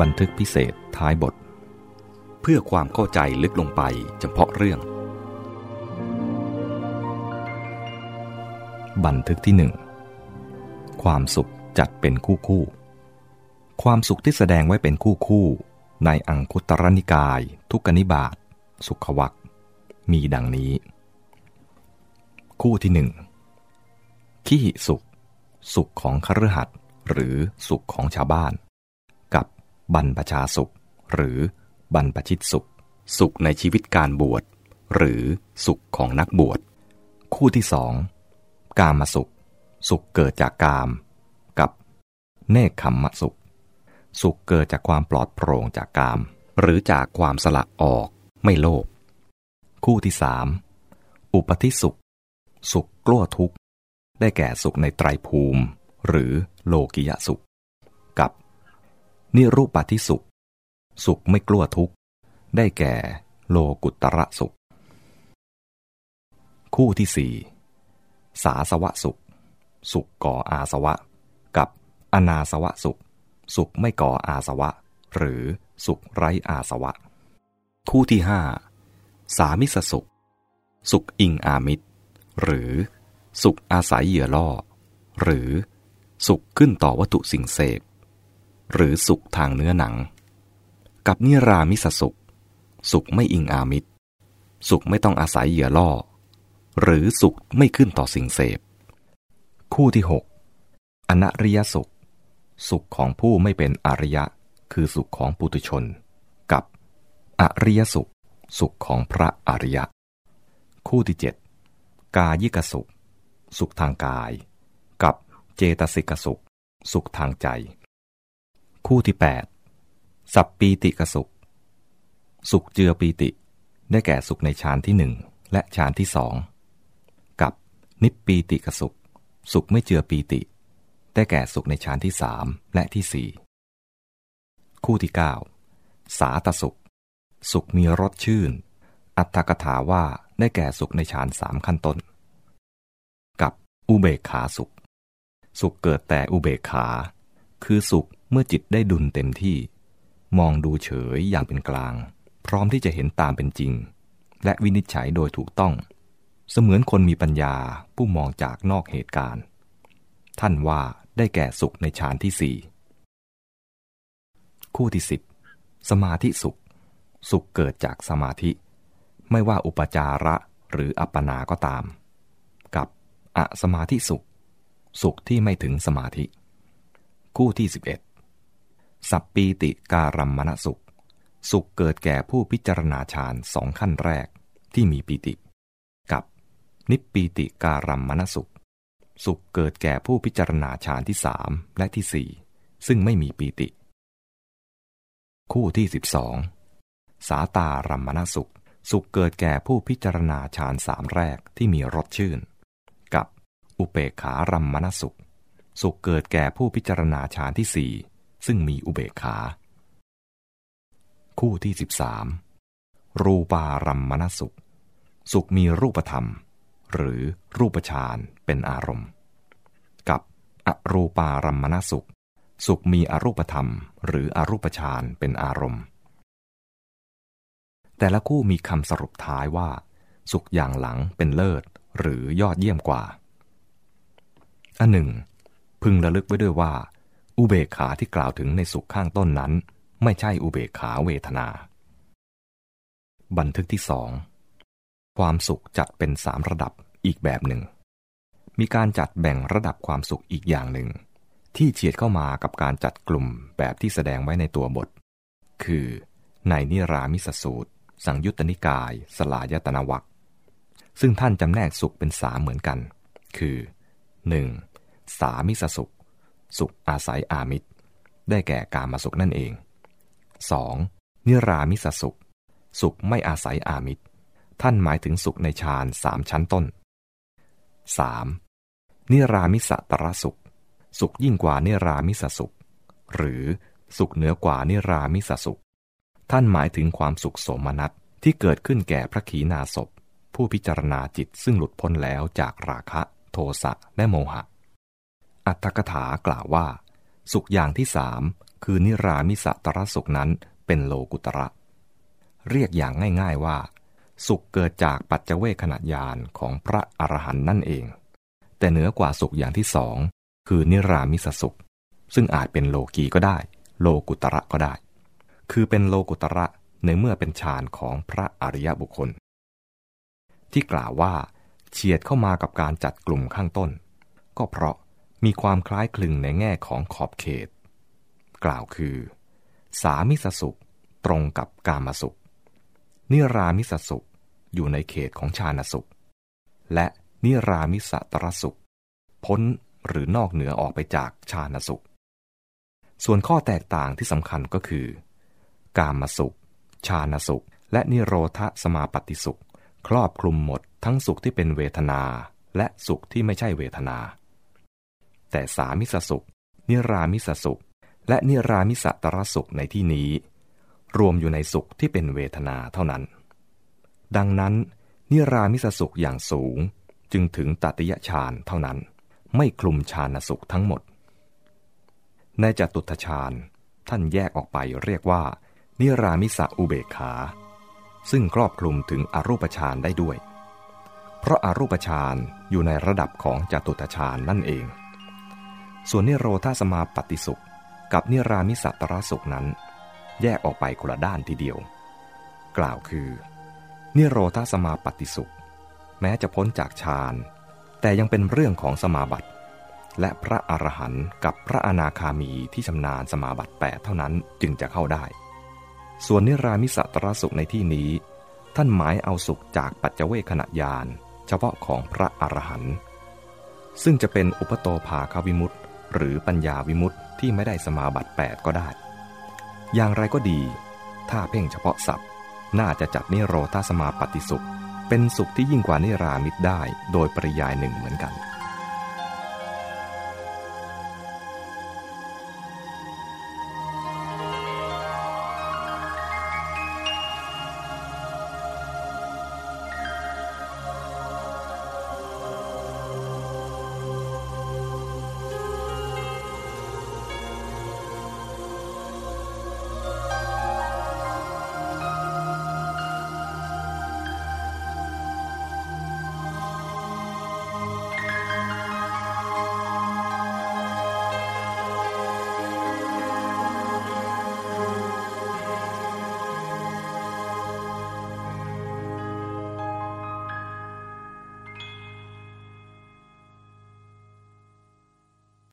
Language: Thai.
บันทึกพิเศษท้ายบท เพื่อความเข้าใจลึกลงไปเฉพาะเรื่อง บันทึกที่หนึ่งความสุขจัดเป็นคู่คู่ ความสุขที่แสดงไว้เป็นคู่คู่ ในอังคุตรนิกาย ทุกนิบาตสุขวักมีดังนี้ คู่ที่หนึ่งขีหิสุข สุขของคฤหัสถ์หรือสุขของชาวบ้าน บรรพชาสุข หรือบรรพชิตสุข สุขในชีวิตการบวช หรือสุขของนักบวช คู่ที่สองกามสุข สุขเกิดจากกาม กับเนคขมมสุข สุขเกิดจากความปลอดโปร่งจากกาม หรือจากความสละออกไม่โลภคู่ที่สามอุปธิสุข สุขกลัวทุกข์ ได้แก่สุขในไตรภูมิ หรือโลกิยสุข นิรูปธิสุข สุขไม่กลัวทุกข์ ได้แก่โลกุตระสุข คู่ที่สี่สาสวะสุข สุขก่ออาสวะ กับอนาสวะสุข สุขไม่ก่ออาสวะ หรือสุขไร้อาสวะ คู่ที่ห้าสามิสสุข สุขอิงอามิตร หรือสุขอาศัยเหยื่อล่อ หรือสุขขึ้นต่อวัตถุสิ่งเสพ หรือสุขทางเนื้อหนัง กับนิรามิสสุข สุขไม่อิงอามิตร สุขไม่ต้องอาศัยเหยื่อล่อ หรือสุขไม่ขึ้นต่อสิ่งเสพ คู่ที่หกอนัริยสุข สุขของผู้ไม่เป็นอริยะ คือสุขของปุถุชน กับอริยสุข สุขของพระอริยะ คู่ที่เจ็ดกายิกสุข สุขทางกาย กับเจตสิกสุข สุขทางใจ คู่ที่ 8 สัพปีติกสุข สุขเจือปีติ ได้แก่สุขในฌานที่หนึ่งและฌานที่สองกับนิปปีติกสุข สุขไม่เจือปีติ ได้แก่สุขในฌานที่สามและที่สี่คู่ที่ 9 สาตสุข สุขมีรสชื่น อัตถกถาว่าได้แก่สุขในฌานสามขั้นต้น กับอุเบกขาสุข สุขเกิดแต่อุเบกขา คือสุข เมื่อจิตได้ดุลเต็มที่ มองดูเฉยอย่างเป็นกลาง พร้อมที่จะเห็นตามเป็นจริง และวินิจฉัยโดยถูกต้อง เสมือนคนมีปัญญาผู้มองจากนอกเหตุการณ์ ท่านว่าได้แก่สุขในฌานที่สี่คู่ที่สิบสมาธิสุข สุขเกิดจากสมาธิ ไม่ว่าอุปจาระหรืออัปปนาก็ตาม กับอสมาธิสุข สุขที่ไม่ถึงสมาธิ คู่ที่11 สัพปีติการัมมณสุข สุขเกิดแก่ผู้พิจารณาฌานสองขั้นแรกที่มีปีติ กับนิปปีติการัมมณสุข สุขเกิดแก่ผู้พิจารณาฌานที่สามและที่สี่ซึ่งไม่มีปีติ คู่ที่12สาตารัมมณสุข สุขเกิดแก่ผู้พิจารณาฌานสามแรกที่มีรสชื่น กับอุเปขารัมมณสุข สุขเกิดแก่ผู้พิจารณาฌานที่สี่ ซึ่งมีอุเบกขา คู่ที่ 13 รูปารัมมณสุข สุขมีรูปธรรม หรือรูปฌานเป็นอารมณ์ กับอรูปารัมมณสุข สุขมีอรูปธรรม หรืออรูปฌานเป็นอารมณ์ แต่ละคู่มีคำสรุปท้ายว่า สุขอย่างหลังเป็นเลิศ หรือยอดเยี่ยมกว่าอันหนึ่ง พึงระลึกไว้ด้วยว่า อุเบกขาที่กล่าวถึงในสุขข้างต้นนั้น ไม่ใช่อุเบกขาเวทนา บันทึกที่สองความสุขจัดเป็นสามระดับอีกแบบหนึ่ง มีการจัดแบ่งระดับความสุขอีกอย่างหนึ่ง ที่เฉียดเข้ามากับการจัดกลุ่มแบบที่แสดงไว้ในตัวบท คือในนิรามิสสูตร สังยุตตนิกาย สลายตนวัคซึ่งท่านจำแนกสุขเป็นสามเหมือนกัน คือ 1. สามิสสุข สุขอาศัยอามิตร ได้แก่กามาสุขนั่นเอง 2. นิรามิสสุข สุขไม่อาศัยอามิตร ท่านหมายถึงสุขในฌานสามชั้นต้น 3. นิรามิสตรสุข สุขยิ่งกว่านิรามิสสุข หรือสุขเหนือกว่านิรามิสสุข ท่านหมายถึงความสุขโสมนัสที่เกิดขึ้นแก่พระขีณาสพผู้พิจารณาจิตซึ่งหลุดพ้นแล้วจากราคะ โทสะและโมหะ อัตถกถากล่าวว่า สุขอย่างที่สามคือนิรามิสตรสุขนั้นเป็นโลกุตระ เรียกอย่างง่ายๆว่า สุขเกิดจากปัจเจเวขณะยานของพระอรหันต์นั่นเอง แต่เหนือกว่าสุขอย่างที่สองคือนิรามิสสุข ซึ่งอาจเป็นโลกีก็ได้ โลกุตระก็ได้ คือเป็นโลกุตระในเมื่อเป็นฌานของพระอริยบุคคล ที่กล่าวว่าเฉียดเข้ามากับการจัดกลุ่มข้างต้น ก็เพราะ มีความคล้ายคลึงในแง่ของขอบเขต กล่าวคือ สามิสสุขตรงกับกามสุข นิรามิสสุขอยู่ในเขตของฌานสุข และนิรามิสตรสุข พ้นหรือนอกเหนือออกไปจากฌานสุข ส่วนข้อแตกต่างที่สำคัญก็คือ กามสุขฌานสุข และนิโรธสมาปฏิสุข ครอบคลุมหมดทั้งสุขที่เป็นเวทนา และสุขที่ไม่ใช่เวทนา แต่สามิสสุข นิรามิสสุข และนิรามิสตรสุขในที่นี้ รวมอยู่ในสุขที่เป็นเวทนาเท่านั้น ดังนั้น นิรามิสสุขอย่างสูงจึงถึงตติยฌานเท่านั้น ไม่คลุมฌานสุขทั้งหมด ในจตุตฌานท่านแยกออกไปเรียกว่า นิรามิสอุเบกขา ซึ่งครอบคลุมถึงอรูปฌานได้ด้วย เพราะอารูปฌานอยู่ในระดับของจตุตฌานนั่นเอง ส่วนนิโรธาสมาปฏิสุข กับนิรามิสัตรสุขนั้น แยกออกไปคนละด้านทีเดียว กล่าวคือ นิโรธาสมาปฏิสุข แม้จะพ้นจากฌานแต่ยังเป็นเรื่องของสมาบัติ และพระอรหันต์กับพระอนาคามีที่ชำนาญสมาบัติแปดเท่านั้นจึงจะเข้าได้ ส่วนนิรามิสัตรสุขในที่นี้ ท่านหมายเอาสุขจากปัจเจเวขณะยานเฉพาะของพระอรหันต์ซึ่งจะเป็นอุปโตภาควิมุตต์ หรือปัญญาวิมุตต์ที่ไม่ได้สมาบัติ 8 ก็ได้ อย่างไรก็ดี ถ้าเพ่งเฉพาะสัพท์น่าจะจัดนิโรธาสมาปฏิสุข เป็นสุขที่ยิ่งกว่านิรามิตได้โดยปริยายหนึ่งเหมือนกัน